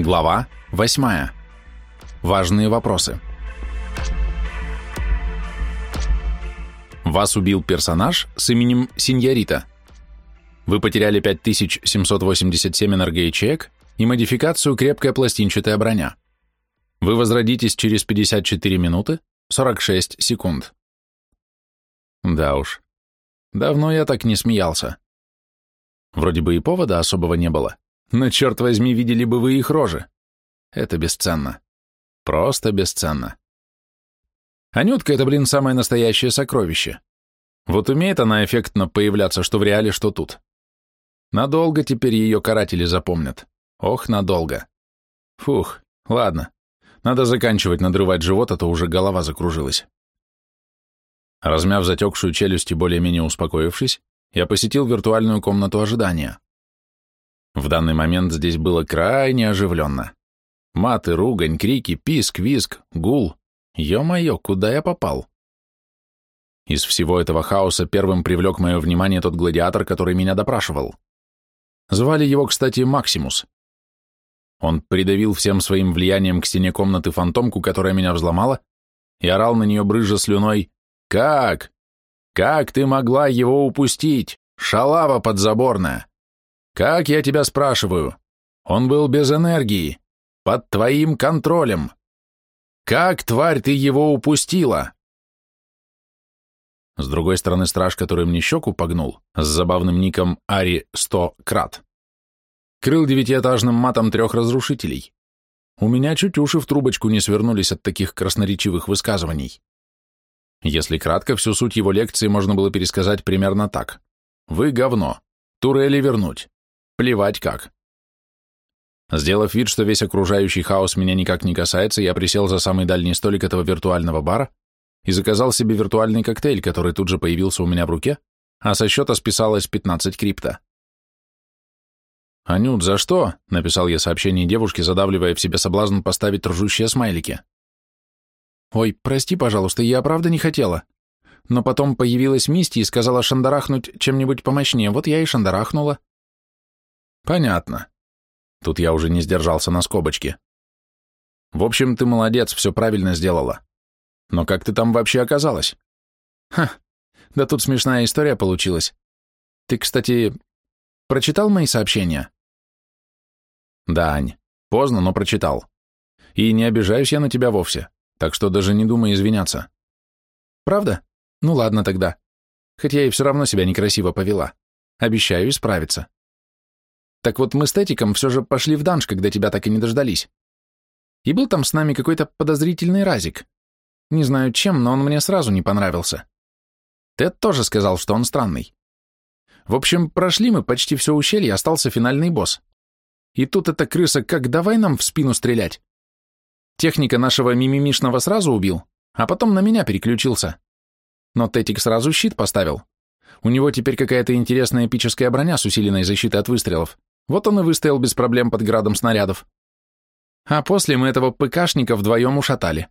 Глава 8. Важные вопросы. Вас убил персонаж с именем Синьорита. Вы потеряли 5787 энергоячеек и модификацию крепкая пластинчатая броня. Вы возродитесь через 54 минуты 46 секунд. Да уж, давно я так не смеялся. Вроде бы и повода особого не было, но, черт возьми, видели бы вы их рожи. Это бесценно. Просто бесценно. Анютка — это, блин, самое настоящее сокровище. Вот умеет она эффектно появляться, что в реале, что тут. Надолго теперь ее каратели запомнят. Ох, надолго. Фух, ладно. Надо заканчивать надрывать живот, а то уже голова закружилась. Размяв затекшую челюсть и более-менее успокоившись, я посетил виртуальную комнату ожидания. В данный момент здесь было крайне оживленно. Маты, ругань, крики, писк, визг, гул. Ё-моё, куда я попал? Из всего этого хаоса первым привлек мое внимание тот гладиатор, который меня допрашивал. Звали его, кстати, Максимус. Он придавил всем своим влиянием к стене комнаты фантомку, которая меня взломала, и орал на нее брызжа слюной «Как? Как ты могла его упустить? Шалава подзаборная! Как я тебя спрашиваю? Он был без энергии, под твоим контролем. Как, тварь, ты его упустила?» С другой стороны, страж, который мне щеку погнул, с забавным ником Ари 100 крат, крыл девятиэтажным матом трех разрушителей. У меня чуть уши в трубочку не свернулись от таких красноречивых высказываний. Если кратко, всю суть его лекции можно было пересказать примерно так. «Вы говно. Турели вернуть. Плевать как». Сделав вид, что весь окружающий хаос меня никак не касается, я присел за самый дальний столик этого виртуального бара и заказал себе виртуальный коктейль, который тут же появился у меня в руке, а со счета списалось 15 крипта. «Анют, за что?» — написал я сообщение девушке, задавливая в себе соблазн поставить ржущие смайлики. «Ой, прости, пожалуйста, я правда не хотела. Но потом появилась Мисти и сказала шандарахнуть чем-нибудь помощнее, вот я и шандарахнула». «Понятно». Тут я уже не сдержался на скобочке. «В общем, ты молодец, все правильно сделала. Но как ты там вообще оказалась?» «Ха, да тут смешная история получилась. Ты, кстати, прочитал мои сообщения?» «Да, Ань, поздно, но прочитал. И не обижаюсь я на тебя вовсе так что даже не думай извиняться. Правда? Ну ладно тогда. Хоть я и все равно себя некрасиво повела. Обещаю исправиться. Так вот мы с Тетиком все же пошли в данж, когда тебя так и не дождались. И был там с нами какой-то подозрительный разик. Не знаю чем, но он мне сразу не понравился. Тед тоже сказал, что он странный. В общем, прошли мы почти все ущелье, остался финальный босс. И тут эта крыса как давай нам в спину стрелять. Техника нашего мимимишного сразу убил, а потом на меня переключился. Но Тетик сразу щит поставил. У него теперь какая-то интересная эпическая броня с усиленной защитой от выстрелов. Вот он и выстоял без проблем под градом снарядов. А после мы этого ПКшника вдвоем ушатали.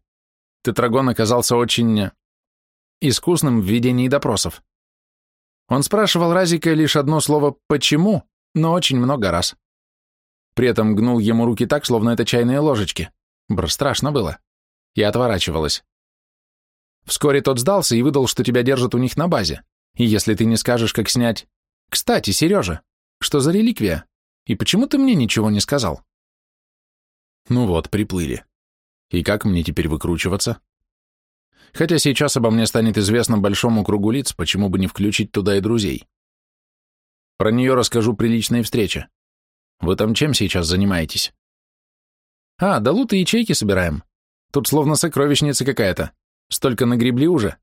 Тетрагон оказался очень... искусным в ведении допросов. Он спрашивал Разика лишь одно слово «почему», но очень много раз. При этом гнул ему руки так, словно это чайные ложечки. Бр, страшно было. Я отворачивалась. Вскоре тот сдался и выдал, что тебя держат у них на базе. И если ты не скажешь, как снять... Кстати, Сережа, что за реликвия? И почему ты мне ничего не сказал? Ну вот, приплыли. И как мне теперь выкручиваться? Хотя сейчас обо мне станет известно большому кругу лиц, почему бы не включить туда и друзей. Про нее расскажу при личной встрече. Вы там чем сейчас занимаетесь? А, да лут и ячейки собираем. Тут словно сокровищница какая-то. Столько нагребли уже.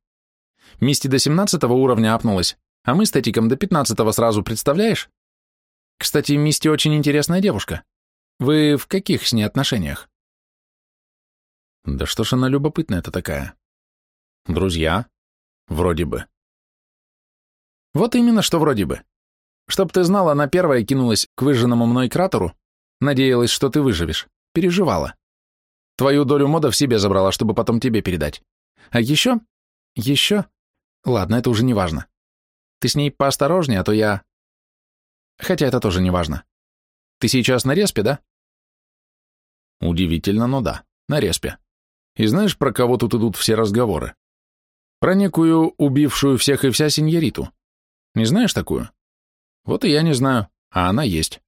Мисти до 17 уровня апнулась, а мы с Тетиком до 15 сразу, представляешь? Кстати, Мисти очень интересная девушка. Вы в каких с ней отношениях? Да что ж она любопытная-то такая? Друзья? Вроде бы. Вот именно, что вроде бы. Чтоб ты знал, она первая кинулась к выжженному мной кратеру, надеялась, что ты выживешь. Переживала. Твою долю мода в себе забрала, чтобы потом тебе передать. А еще... Еще... Ладно, это уже не важно. Ты с ней поосторожнее, а то я... Хотя это тоже не важно. Ты сейчас на респе, да? Удивительно, но да, на респе. И знаешь, про кого тут идут все разговоры? Про некую убившую всех и вся сеньориту. Не знаешь такую? Вот и я не знаю, а она есть.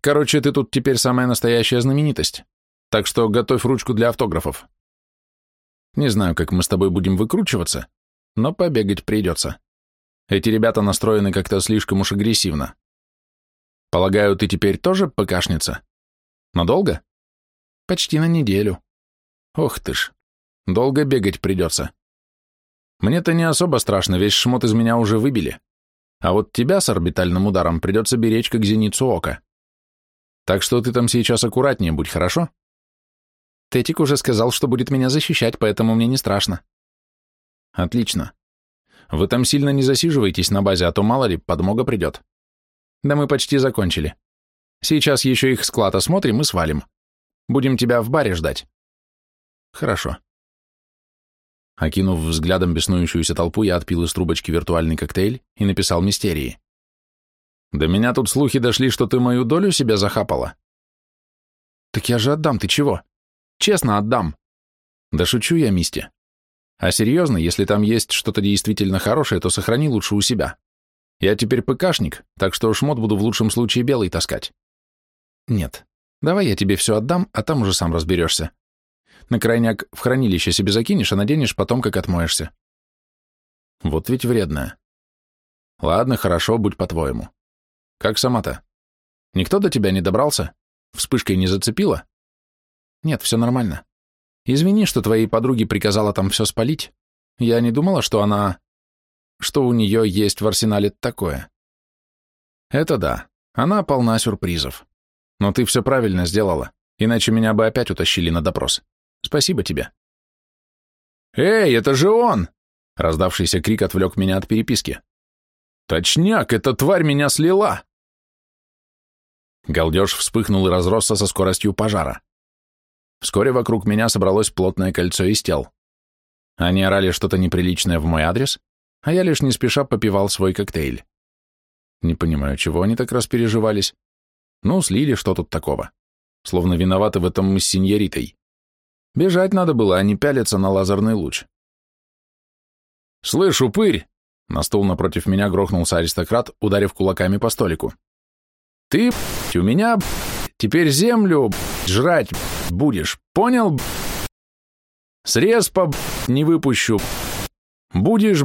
Короче, ты тут теперь самая настоящая знаменитость. Так что готовь ручку для автографов. Не знаю, как мы с тобой будем выкручиваться, но побегать придется. Эти ребята настроены как-то слишком уж агрессивно. Полагаю, ты теперь тоже ПКшница? Надолго? Почти на неделю. Ох ты ж, долго бегать придется. Мне-то не особо страшно, весь шмот из меня уже выбили. А вот тебя с орбитальным ударом придется беречь как зеницу ока. Так что ты там сейчас аккуратнее будь, хорошо? Тетик уже сказал, что будет меня защищать, поэтому мне не страшно. Отлично. Вы там сильно не засиживайтесь на базе, а то мало ли, подмога придет. Да мы почти закончили. Сейчас еще их склад осмотрим и свалим. Будем тебя в баре ждать. Хорошо. Окинув взглядом беснующуюся толпу, я отпил из трубочки виртуальный коктейль и написал мистерии. «До меня тут слухи дошли, что ты мою долю себя захапала». «Так я же отдам, ты чего? Честно отдам». «Да шучу я, Мисти. А серьезно, если там есть что-то действительно хорошее, то сохрани лучше у себя. Я теперь ПКшник, так что шмот буду в лучшем случае белый таскать». «Нет, давай я тебе все отдам, а там уже сам разберешься. На крайняк в хранилище себе закинешь, а наденешь потом, как отмоешься. Вот ведь вредная. Ладно, хорошо, будь по-твоему. Как сама-то? Никто до тебя не добрался? Вспышкой не зацепила? Нет, все нормально. Извини, что твоей подруге приказала там все спалить. Я не думала, что она... что у нее есть в арсенале такое. Это да, она полна сюрпризов. Но ты все правильно сделала, иначе меня бы опять утащили на допрос. Спасибо тебе. «Эй, это же он!» Раздавшийся крик отвлек меня от переписки. «Точняк, эта тварь меня слила!» Галдеж вспыхнул и разросся со скоростью пожара. Вскоре вокруг меня собралось плотное кольцо из тел. Они орали что-то неприличное в мой адрес, а я лишь не спеша попивал свой коктейль. Не понимаю, чего они так распереживались. Ну, слили, что тут такого. Словно виноваты в этом мы с сеньоритой. Бежать надо было, а не пялиться на лазерный луч. «Слышь, упырь!» На стул напротив меня грохнулся аристократ, ударив кулаками по столику. «Ты, у меня, теперь землю жрать будешь, понял? Срез по не выпущу. Будешь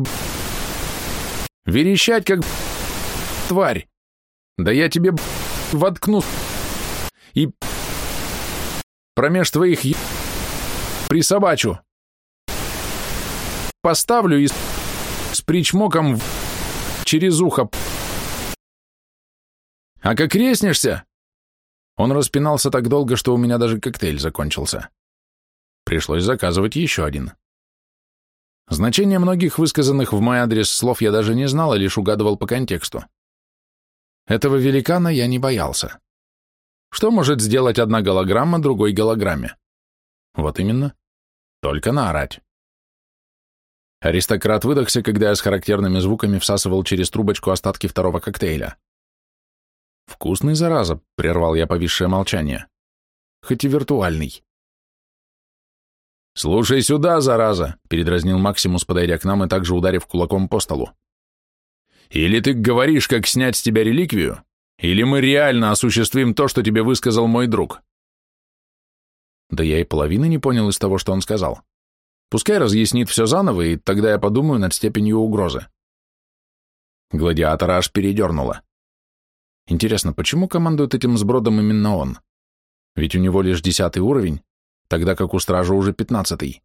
верещать, как тварь. Да я тебе воткну и промеж твоих присобачу. Поставлю и с причмоком через ухо. А как резнешься? Он распинался так долго, что у меня даже коктейль закончился. Пришлось заказывать еще один. Значение многих высказанных в мой адрес слов я даже не знал, а лишь угадывал по контексту. Этого великана я не боялся. Что может сделать одна голограмма другой голограмме? Вот именно. Только наорать. Аристократ выдохся, когда я с характерными звуками всасывал через трубочку остатки второго коктейля. «Вкусный, зараза», — прервал я повисшее молчание. «Хоть и виртуальный». «Слушай сюда, зараза», — передразнил Максимус, подойдя к нам и также ударив кулаком по столу. «Или ты говоришь, как снять с тебя реликвию, или мы реально осуществим то, что тебе высказал мой друг». Да я и половины не понял из того, что он сказал. Пускай разъяснит все заново, и тогда я подумаю над степенью угрозы. Гладиатора аж передернуло. Интересно, почему командует этим сбродом именно он? Ведь у него лишь десятый уровень, тогда как у стража уже пятнадцатый.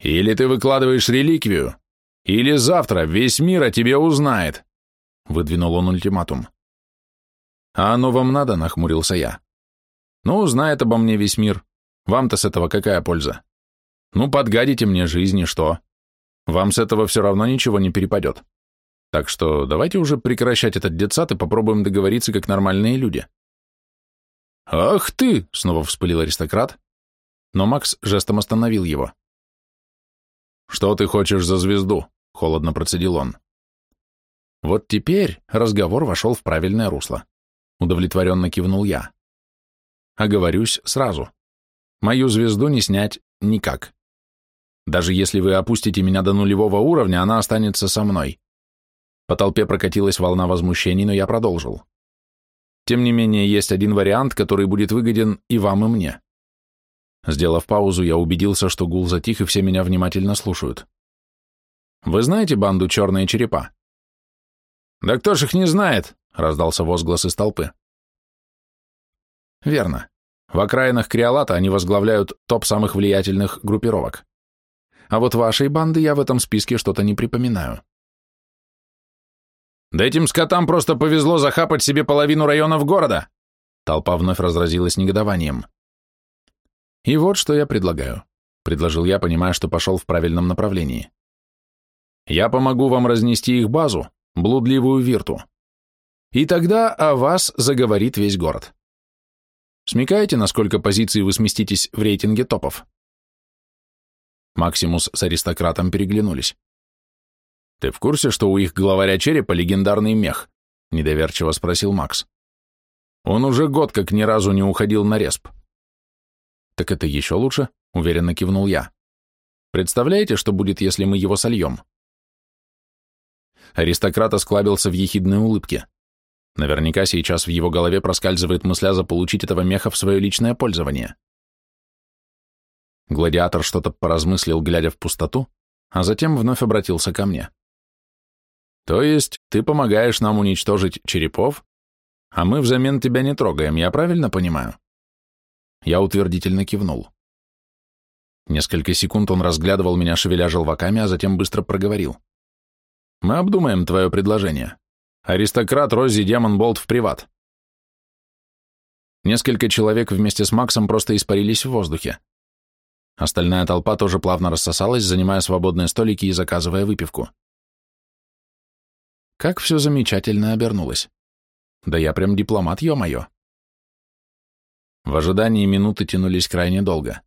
«Или ты выкладываешь реликвию, или завтра весь мир о тебе узнает», — выдвинул он ультиматум. «А оно вам надо?» — нахмурился я. Ну, знает обо мне весь мир. Вам-то с этого какая польза? Ну, подгадите мне жизнь и что? Вам с этого все равно ничего не перепадет. Так что давайте уже прекращать этот детсад и попробуем договориться как нормальные люди. «Ах ты!» — снова вспылил аристократ, но Макс жестом остановил его. «Что ты хочешь за звезду?» — холодно процедил он. Вот теперь разговор вошел в правильное русло. Удовлетворенно кивнул я. оговорюсь сразу. Мою звезду не снять никак. Даже если вы опустите меня до нулевого уровня, она останется со мной. По толпе прокатилась волна возмущений, но я продолжил. Тем не менее, есть один вариант, который будет выгоден и вам, и мне. Сделав паузу, я убедился, что гул затих, и все меня внимательно слушают. Вы знаете банду «Черные черепа»? Да кто ж их не знает, раздался возглас из толпы. Верно. В окраинах Криолата они возглавляют топ самых влиятельных группировок. А вот вашей банды я в этом списке что-то не припоминаю. Да этим скотам просто повезло захапать себе половину районов города. Толпа вновь разразилась негодованием. И вот что я предлагаю, предложил я, понимая, что пошел в правильном направлении. Я помогу вам разнести их базу, блудливую вирту. И тогда о вас заговорит весь город. Смекаете, на сколько позиций вы сместитесь в рейтинге топов? Максимус с аристократом переглянулись. «Ты в курсе, что у их главаря черепа легендарный мех?» — недоверчиво спросил Макс. «Он уже год как ни разу не уходил на респ». «Так это еще лучше», — уверенно кивнул я. «Представляете, что будет, если мы его сольем?» Аристократ осклабился в ехидной улыбке. Наверняка сейчас в его голове проскальзывает мысля заполучить этого меха в свое личное пользование. Гладиатор что-то поразмыслил, глядя в пустоту, а затем вновь обратился ко мне. То есть ты помогаешь нам уничтожить черепов, а мы взамен тебя не трогаем, я правильно понимаю? Я утвердительно кивнул. Несколько секунд он разглядывал меня, шевеля желваками, а затем быстро проговорил. Мы обдумаем твое предложение. Аристократ Рози Демон Болт в приват. Несколько человек вместе с Максом просто испарились в воздухе. Остальная толпа тоже плавно рассосалась, занимая свободные столики и заказывая выпивку. Как все замечательно обернулось. Да я прям дипломат, ё-моё. В ожидании минуты тянулись крайне долго.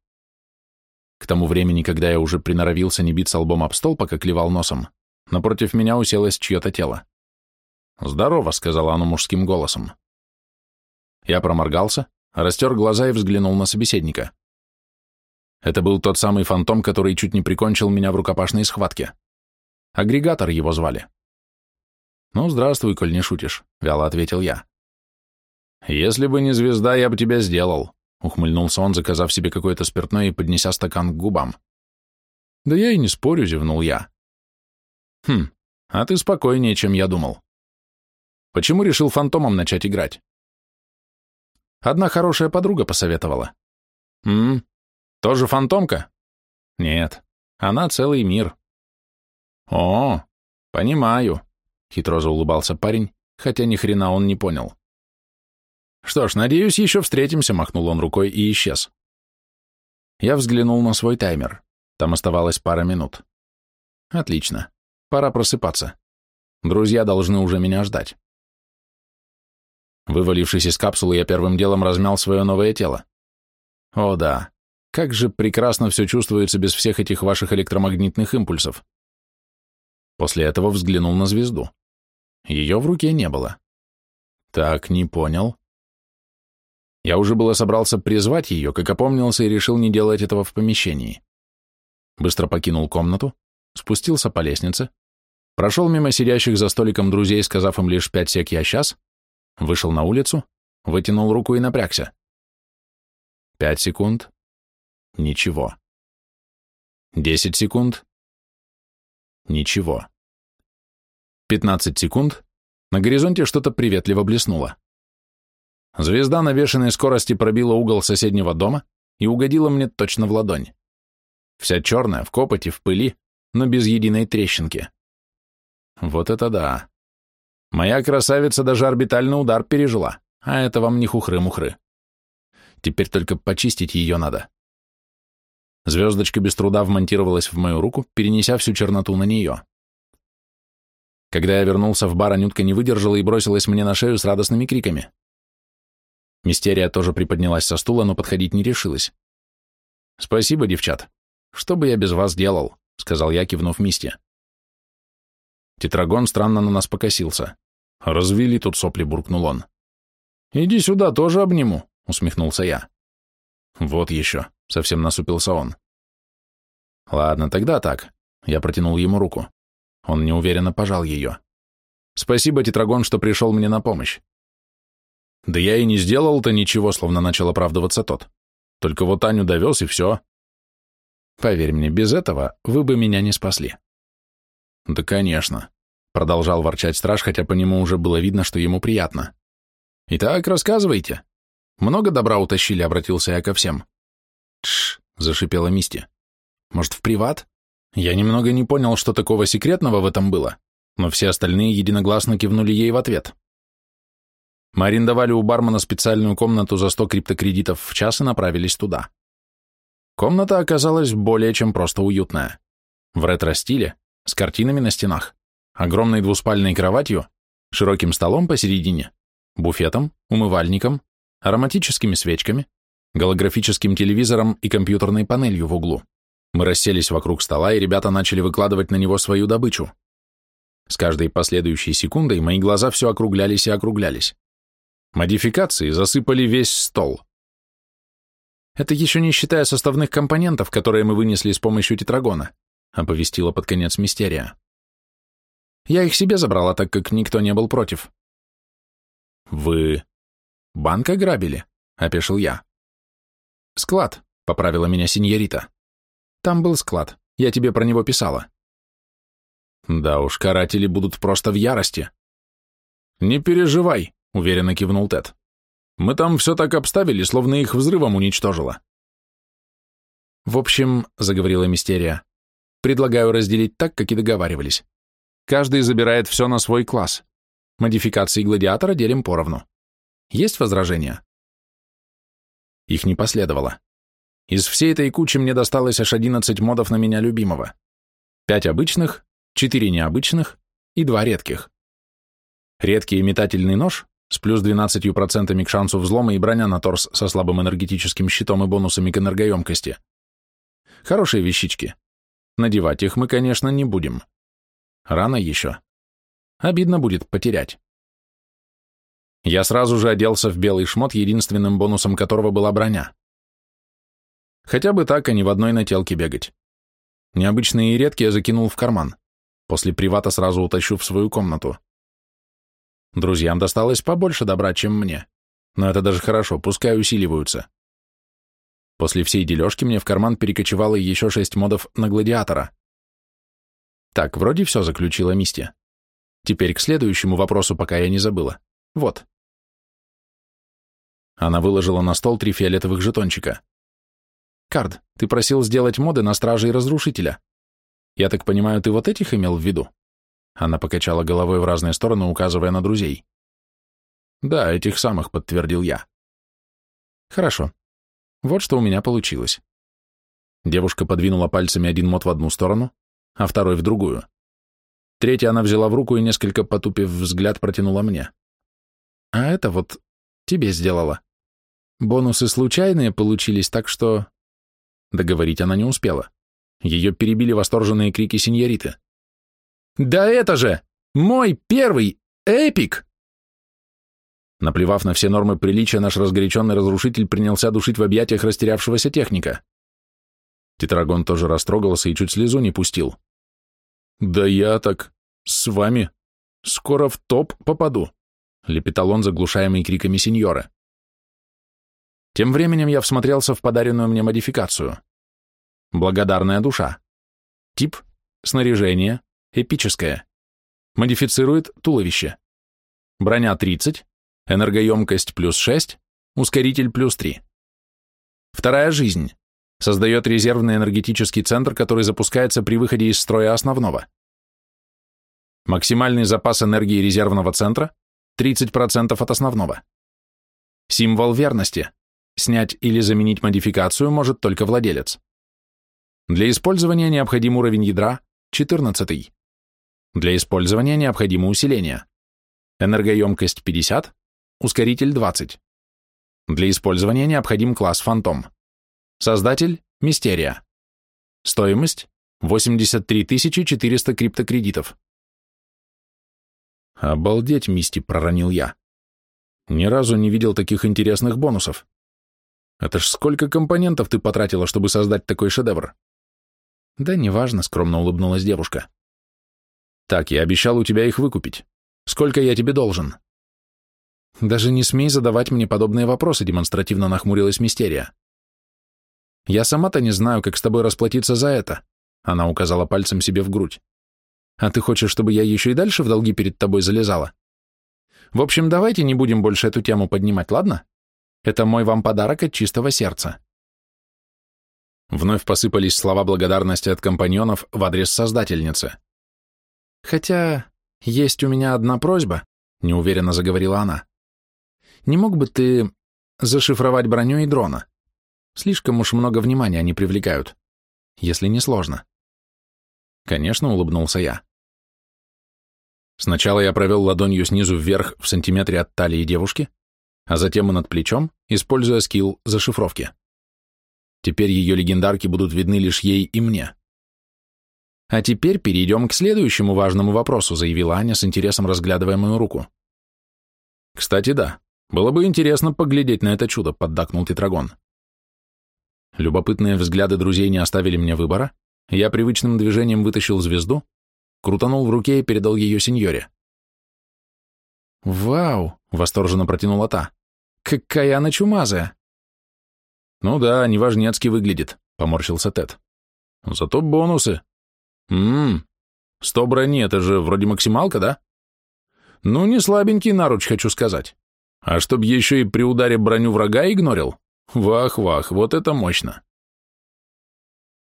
К тому времени, когда я уже приноровился не биться лбом об стол, пока клевал носом, напротив меня уселось чье-то тело. «Здорово», — сказала оно мужским голосом. Я проморгался, растер глаза и взглянул на собеседника. Это был тот самый фантом, который чуть не прикончил меня в рукопашной схватке. Агрегатор его звали. «Ну, здравствуй, коль не шутишь», — вяло ответил я. «Если бы не звезда, я бы тебя сделал», — ухмыльнулся он, заказав себе какое-то спиртное и поднеся стакан к губам. «Да я и не спорю», — зевнул я. «Хм, а ты спокойнее, чем я думал. Почему решил фантомом начать играть?» Одна хорошая подруга посоветовала. «М, тоже фантомка?» «Нет, она целый мир». «О, понимаю», Хитро заулыбался парень, хотя ни хрена он не понял. Что ж, надеюсь, еще встретимся, махнул он рукой и исчез. Я взглянул на свой таймер. Там оставалось пара минут. Отлично. Пора просыпаться. Друзья должны уже меня ждать. Вывалившись из капсулы, я первым делом размял свое новое тело. О да, как же прекрасно все чувствуется без всех этих ваших электромагнитных импульсов. После этого взглянул на звезду. Ее в руке не было. Так, не понял. Я уже было собрался призвать ее, как опомнился и решил не делать этого в помещении. Быстро покинул комнату, спустился по лестнице, прошел мимо сидящих за столиком друзей, сказав им лишь пять сек я сейчас, вышел на улицу, вытянул руку и напрягся. Пять секунд. Ничего. Десять секунд. Ничего. 15 секунд. На горизонте что-то приветливо блеснуло. Звезда на бешеной скорости пробила угол соседнего дома и угодила мне точно в ладонь. Вся черная, в копоти, в пыли, но без единой трещинки. Вот это да. Моя красавица даже орбитальный удар пережила, а это вам не хухры-мухры. Теперь только почистить ее надо. Звездочка без труда вмонтировалась в мою руку, перенеся всю черноту на нее. Когда я вернулся в бар, Анютка не выдержала и бросилась мне на шею с радостными криками. Мистерия тоже приподнялась со стула, но подходить не решилась. «Спасибо, девчат. Что бы я без вас делал?» — сказал я, кивнув Мисте. Тетрагон странно на нас покосился. «Развели тут сопли», — буркнул он. «Иди сюда, тоже обниму», усмехнулся я. Вот еще, совсем насупился он. Ладно, тогда так. Я протянул ему руку. Он неуверенно пожал ее. Спасибо, Тетрагон, что пришел мне на помощь. Да я и не сделал-то ничего, словно начал оправдываться тот. Только вот Аню довез, и все. Поверь мне, без этого вы бы меня не спасли. Да, конечно. Продолжал ворчать страж, хотя по нему уже было видно, что ему приятно. Итак, рассказывайте. Много добра утащили, обратился я ко всем. Тш, зашипела Мисти. Может, в приват? Я немного не понял, что такого секретного в этом было, но все остальные единогласно кивнули ей в ответ. Мы арендовали у бармена специальную комнату за 100 криптокредитов в час и направились туда. Комната оказалась более чем просто уютная. В ретро-стиле, с картинами на стенах, огромной двуспальной кроватью, широким столом посередине, буфетом, умывальником, ароматическими свечками, голографическим телевизором и компьютерной панелью в углу. Мы расселись вокруг стола, и ребята начали выкладывать на него свою добычу. С каждой последующей секундой мои глаза все округлялись и округлялись. Модификации засыпали весь стол. Это еще не считая составных компонентов, которые мы вынесли с помощью тетрагона, оповестила под конец Мистерия. Я их себе забрала, так как никто не был против. Вы банк ограбили? Опешил я. Склад, поправила меня сеньорита. Там был склад, я тебе про него писала. Да уж, каратели будут просто в ярости. Не переживай, уверенно кивнул Тед. Мы там все так обставили, словно их взрывом уничтожило. В общем, заговорила Мистерия, предлагаю разделить так, как и договаривались. Каждый забирает все на свой класс. Модификации гладиатора делим поровну. Есть возражения? Их не последовало. Из всей этой кучи мне досталось аж 11 модов на меня любимого. Пять обычных, четыре необычных и два редких. Редкий метательный нож с плюс 12% к шансу взлома и броня на торс со слабым энергетическим щитом и бонусами к энергоемкости. Хорошие вещички. Надевать их мы, конечно, не будем. Рано еще. Обидно будет потерять. Я сразу же оделся в белый шмот, единственным бонусом которого была броня. Хотя бы так, а не в одной нателке бегать. Необычные и редкие закинул в карман. После привата сразу утащу в свою комнату. Друзьям досталось побольше добра, чем мне. Но это даже хорошо, пускай усиливаются. После всей дележки мне в карман перекочевало еще шесть модов на гладиатора. Так, вроде все заключила Мисти. Теперь к следующему вопросу, пока я не забыла. Вот. Она выложила на стол три фиолетовых жетончика. Кард, ты просил сделать моды на Стражи и Разрушителя. Я так понимаю, ты вот этих имел в виду? Она покачала головой в разные стороны, указывая на друзей. Да, этих самых, подтвердил я. Хорошо. Вот что у меня получилось. Девушка подвинула пальцами один мод в одну сторону, а второй в другую. Третий она взяла в руку и, несколько потупив взгляд, протянула мне. А это вот тебе сделала. Бонусы случайные получились, так что... Договорить она не успела. Ее перебили восторженные крики сеньориты. «Да это же! Мой первый эпик!» Наплевав на все нормы приличия, наш разгоряченный разрушитель принялся душить в объятиях растерявшегося техника. Тетрагон тоже растрогался и чуть слезу не пустил. «Да я так... с вами... скоро в топ попаду», — лепетал он, заглушаемый криками сеньора. Тем временем я всмотрелся в подаренную мне модификацию. Благодарная душа. Тип – снаряжение, эпическое. Модифицирует туловище. Броня 30, энергоемкость плюс 6, ускоритель плюс 3. Вторая жизнь. Создает резервный энергетический центр, который запускается при выходе из строя основного. Максимальный запас энергии резервного центра – 30% от основного. Символ верности. Снять или заменить модификацию может только владелец. Для использования необходим уровень ядра 14. Для использования необходимо усиление. Энергоемкость 50, ускоритель 20. Для использования необходим класс Фантом. Создатель – Мистерия. Стоимость – 83 400 криптокредитов. «Обалдеть, Мисти!» – проронил я. «Ни разу не видел таких интересных бонусов. Это ж сколько компонентов ты потратила, чтобы создать такой шедевр? Да неважно, скромно улыбнулась девушка. Так, я обещал у тебя их выкупить. Сколько я тебе должен? Даже не смей задавать мне подобные вопросы, демонстративно нахмурилась Мистерия. Я сама-то не знаю, как с тобой расплатиться за это. Она указала пальцем себе в грудь. А ты хочешь, чтобы я еще и дальше в долги перед тобой залезала? В общем, давайте не будем больше эту тему поднимать, ладно? Это мой вам подарок от чистого сердца. Вновь посыпались слова благодарности от компаньонов в адрес создательницы. Хотя есть у меня одна просьба, неуверенно заговорила она. Не мог бы ты зашифровать броню и дрона? Слишком уж много внимания они привлекают, если не сложно. Конечно, улыбнулся я. Сначала я провел ладонью снизу вверх в сантиметре от талии девушки, а затем и над плечом, используя скилл зашифровки. Теперь ее легендарки будут видны лишь ей и мне. А теперь перейдем к следующему важному вопросу, заявила Аня с интересом разглядывая мою руку. Кстати, да, было бы интересно поглядеть на это чудо, поддакнул Тетрагон. Любопытные взгляды друзей не оставили мне выбора, я привычным движением вытащил звезду, крутанул в руке и передал ее сеньоре. «Вау!» — восторженно протянула та. «Какая она чумазая!» «Ну да, неважнецки выглядит», — поморщился Тед. «Зато бонусы. Ммм, сто брони, это же вроде максималка, да? Ну, не слабенький наруч, хочу сказать. А чтоб еще и при ударе броню врага игнорил? Вах-вах, вот это мощно!»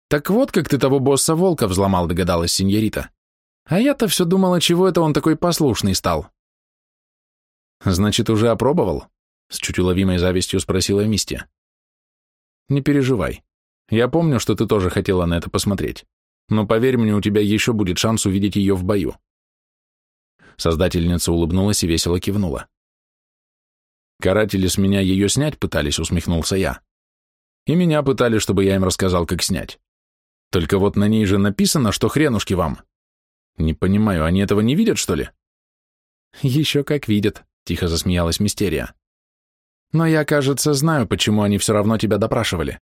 «Так вот, как ты того босса волка взломал», — догадалась сеньорита. «А я-то все думала, чего это он такой послушный стал». «Значит, уже опробовал?» — с чуть уловимой завистью спросила Мисти. «Не переживай. Я помню, что ты тоже хотела на это посмотреть. Но поверь мне, у тебя еще будет шанс увидеть ее в бою». Создательница улыбнулась и весело кивнула. «Каратели с меня ее снять пытались», — усмехнулся я. «И меня пытали, чтобы я им рассказал, как снять. Только вот на ней же написано, что хренушки вам. Не понимаю, они этого не видят, что ли?» «Еще как видят», — тихо засмеялась Мистерия. Но я, кажется, знаю, почему они все равно тебя допрашивали.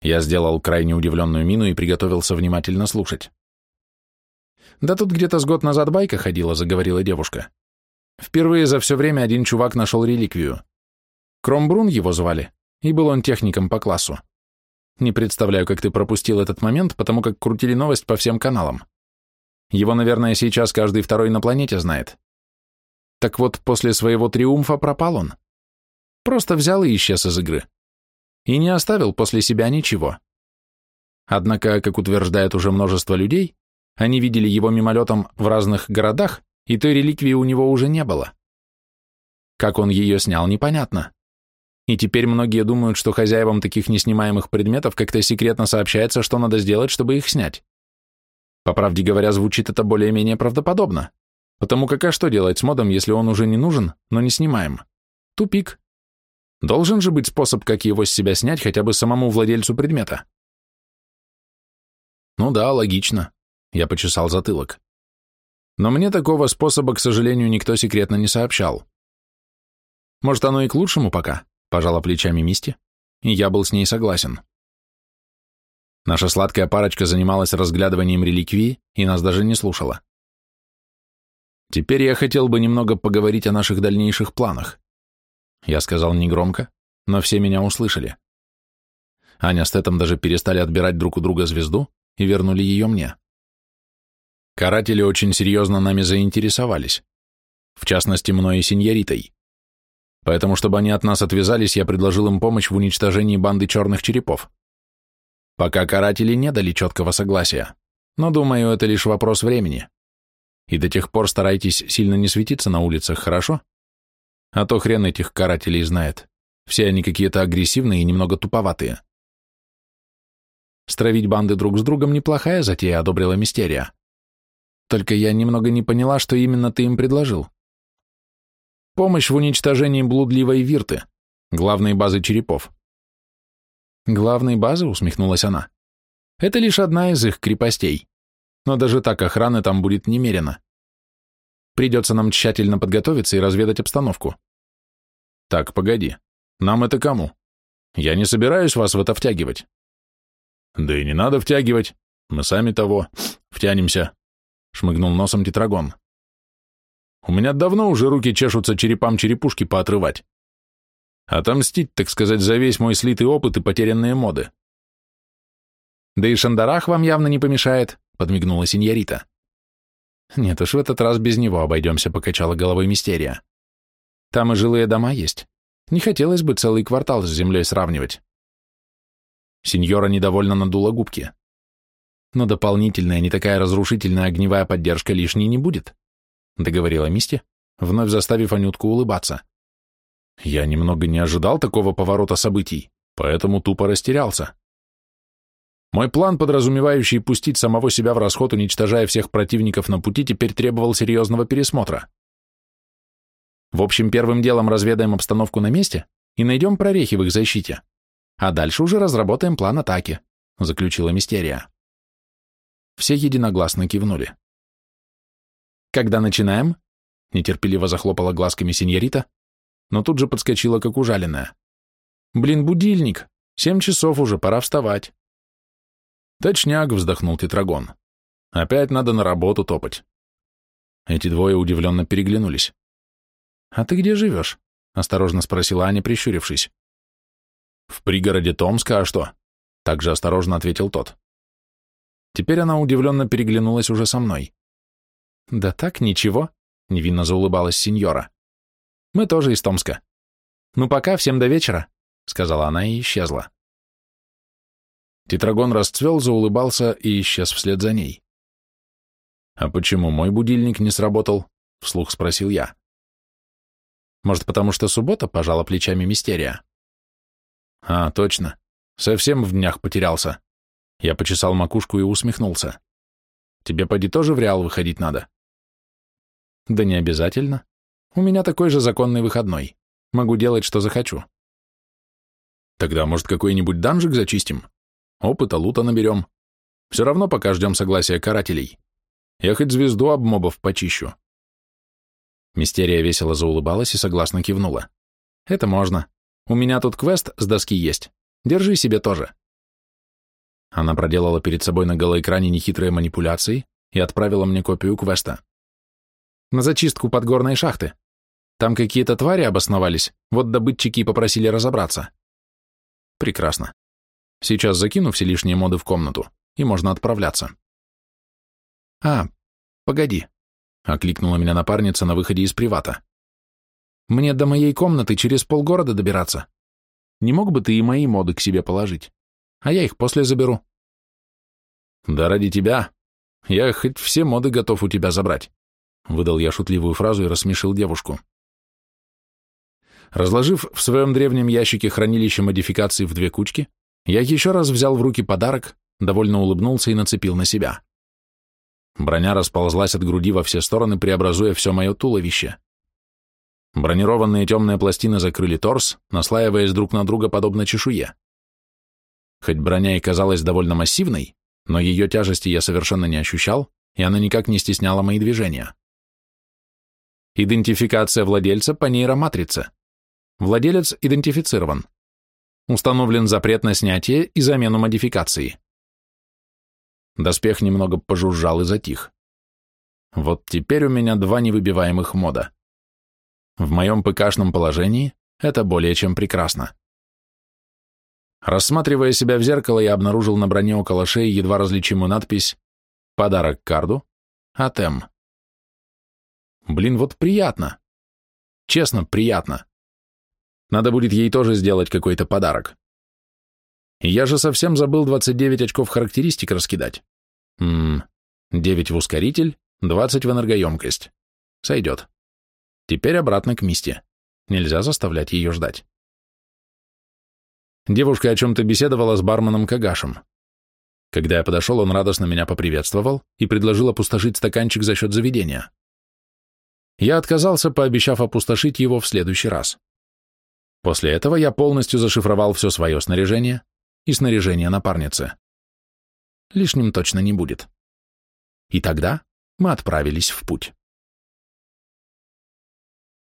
Я сделал крайне удивленную мину и приготовился внимательно слушать. «Да тут где-то с год назад байка ходила», — заговорила девушка. «Впервые за все время один чувак нашел реликвию. Кромбрун его звали, и был он техником по классу. Не представляю, как ты пропустил этот момент, потому как крутили новость по всем каналам. Его, наверное, сейчас каждый второй на планете знает. Так вот, после своего триумфа пропал он. Просто взял и исчез из игры. И не оставил после себя ничего. Однако, как утверждает уже множество людей, они видели его мимолетом в разных городах, и той реликвии у него уже не было. Как он ее снял, непонятно. И теперь многие думают, что хозяевам таких неснимаемых предметов как-то секретно сообщается, что надо сделать, чтобы их снять. По правде говоря, звучит это более-менее правдоподобно. Потому как а что делать с модом, если он уже не нужен, но не снимаем? Тупик. Должен же быть способ, как его с себя снять хотя бы самому владельцу предмета. Ну да, логично. Я почесал затылок. Но мне такого способа, к сожалению, никто секретно не сообщал. Может, оно и к лучшему пока, пожала плечами Мисти, и я был с ней согласен. Наша сладкая парочка занималась разглядыванием реликвии и нас даже не слушала. Теперь я хотел бы немного поговорить о наших дальнейших планах. Я сказал негромко, но все меня услышали. Аня с Тетом даже перестали отбирать друг у друга звезду и вернули ее мне. Каратели очень серьезно нами заинтересовались, в частности, мной и сеньоритой. Поэтому, чтобы они от нас отвязались, я предложил им помощь в уничтожении банды черных черепов. Пока каратели не дали четкого согласия, но, думаю, это лишь вопрос времени. И до тех пор старайтесь сильно не светиться на улицах, хорошо? А то хрен этих карателей знает. Все они какие-то агрессивные и немного туповатые. Стравить банды друг с другом неплохая затея, одобрила Мистерия. Только я немного не поняла, что именно ты им предложил. Помощь в уничтожении блудливой вирты, главной базы черепов. Главной базы, усмехнулась она. Это лишь одна из их крепостей но даже так охраны там будет немерено. Придется нам тщательно подготовиться и разведать обстановку. Так, погоди. Нам это кому? Я не собираюсь вас в это втягивать. Да и не надо втягивать. Мы сами того втянемся, шмыгнул носом тетрагон. У меня давно уже руки чешутся черепам черепушки поотрывать. Отомстить, так сказать, за весь мой слитый опыт и потерянные моды. Да и Шандарах вам явно не помешает, подмигнула синьорита. Нет уж, в этот раз без него обойдемся, покачала головой мистерия. Там и жилые дома есть. Не хотелось бы целый квартал с землей сравнивать. Сеньора недовольно надула губки. Но дополнительная, не такая разрушительная огневая поддержка лишней не будет, договорила Мисти, вновь заставив Анютку улыбаться. Я немного не ожидал такого поворота событий, поэтому тупо растерялся. Мой план, подразумевающий пустить самого себя в расход, уничтожая всех противников на пути, теперь требовал серьезного пересмотра. В общем, первым делом разведаем обстановку на месте и найдем прорехи в их защите, а дальше уже разработаем план атаки, заключила Мистерия. Все единогласно кивнули. «Когда начинаем?» — нетерпеливо захлопала глазками синьорита, но тут же подскочила, как ужаленная. «Блин, будильник! Семь часов уже, пора вставать!» «Точняк!» — вздохнул Тетрагон. «Опять надо на работу топать». Эти двое удивленно переглянулись. «А ты где живешь?» — осторожно спросила Аня, прищурившись. «В пригороде Томска, а что?» — также осторожно ответил тот. Теперь она удивленно переглянулась уже со мной. «Да так, ничего», — невинно заулыбалась сеньора. «Мы тоже из Томска. Ну пока, всем до вечера», — сказала она и исчезла. Тетрагон расцвел, заулыбался и исчез вслед за ней. «А почему мой будильник не сработал?» — вслух спросил я. Может, потому что суббота, пожала плечами мистерия? А, точно. Совсем в днях потерялся. Я почесал макушку и усмехнулся. Тебе, поди, тоже в Реал выходить надо? Да не обязательно. У меня такой же законный выходной. Могу делать, что захочу. Тогда, может, какой-нибудь данжик зачистим? Опыта, лута наберем. Все равно пока ждем согласия карателей. Я хоть звезду об мобов почищу. Мистерия весело заулыбалась и согласно кивнула. «Это можно. У меня тут квест с доски есть. Держи себе тоже». Она проделала перед собой на голоэкране нехитрые манипуляции и отправила мне копию квеста. «На зачистку подгорной шахты. Там какие-то твари обосновались, вот добытчики попросили разобраться». «Прекрасно. Сейчас закину все лишние моды в комнату, и можно отправляться». «А, погоди», окликнула меня напарница на выходе из привата. Мне до моей комнаты через полгорода добираться. Не мог бы ты и мои моды к себе положить? А я их после заберу. Да ради тебя. Я хоть все моды готов у тебя забрать. Выдал я шутливую фразу и рассмешил девушку. Разложив в своем древнем ящике хранилище модификаций в две кучки, я еще раз взял в руки подарок, довольно улыбнулся и нацепил на себя. Броня расползлась от груди во все стороны, преобразуя все мое туловище. Бронированные темные пластины закрыли торс, наслаиваясь друг на друга подобно чешуе. Хоть броня и казалась довольно массивной, но ее тяжести я совершенно не ощущал, и она никак не стесняла мои движения. Идентификация владельца по нейроматрице. Владелец идентифицирован. Установлен запрет на снятие и замену модификации. Доспех немного пожужжал и затих. Вот теперь у меня два невыбиваемых мода. В моем ПКшном положении это более чем прекрасно. Рассматривая себя в зеркало, я обнаружил на броне около шеи едва различимую надпись «Подарок карду. Атем». Блин, вот приятно. Честно, приятно. Надо будет ей тоже сделать какой-то подарок. Я же совсем забыл 29 очков характеристик раскидать. Ммм, 9 в ускоритель, 20 в энергоемкость. Сойдет. Теперь обратно к Мисте. Нельзя заставлять ее ждать. Девушка о чем-то беседовала с барменом Кагашем. Когда я подошел, он радостно меня поприветствовал и предложил опустошить стаканчик за счет заведения. Я отказался, пообещав опустошить его в следующий раз. После этого я полностью зашифровал все свое снаряжение, и снаряжение напарницы. Лишним точно не будет. И тогда мы отправились в путь.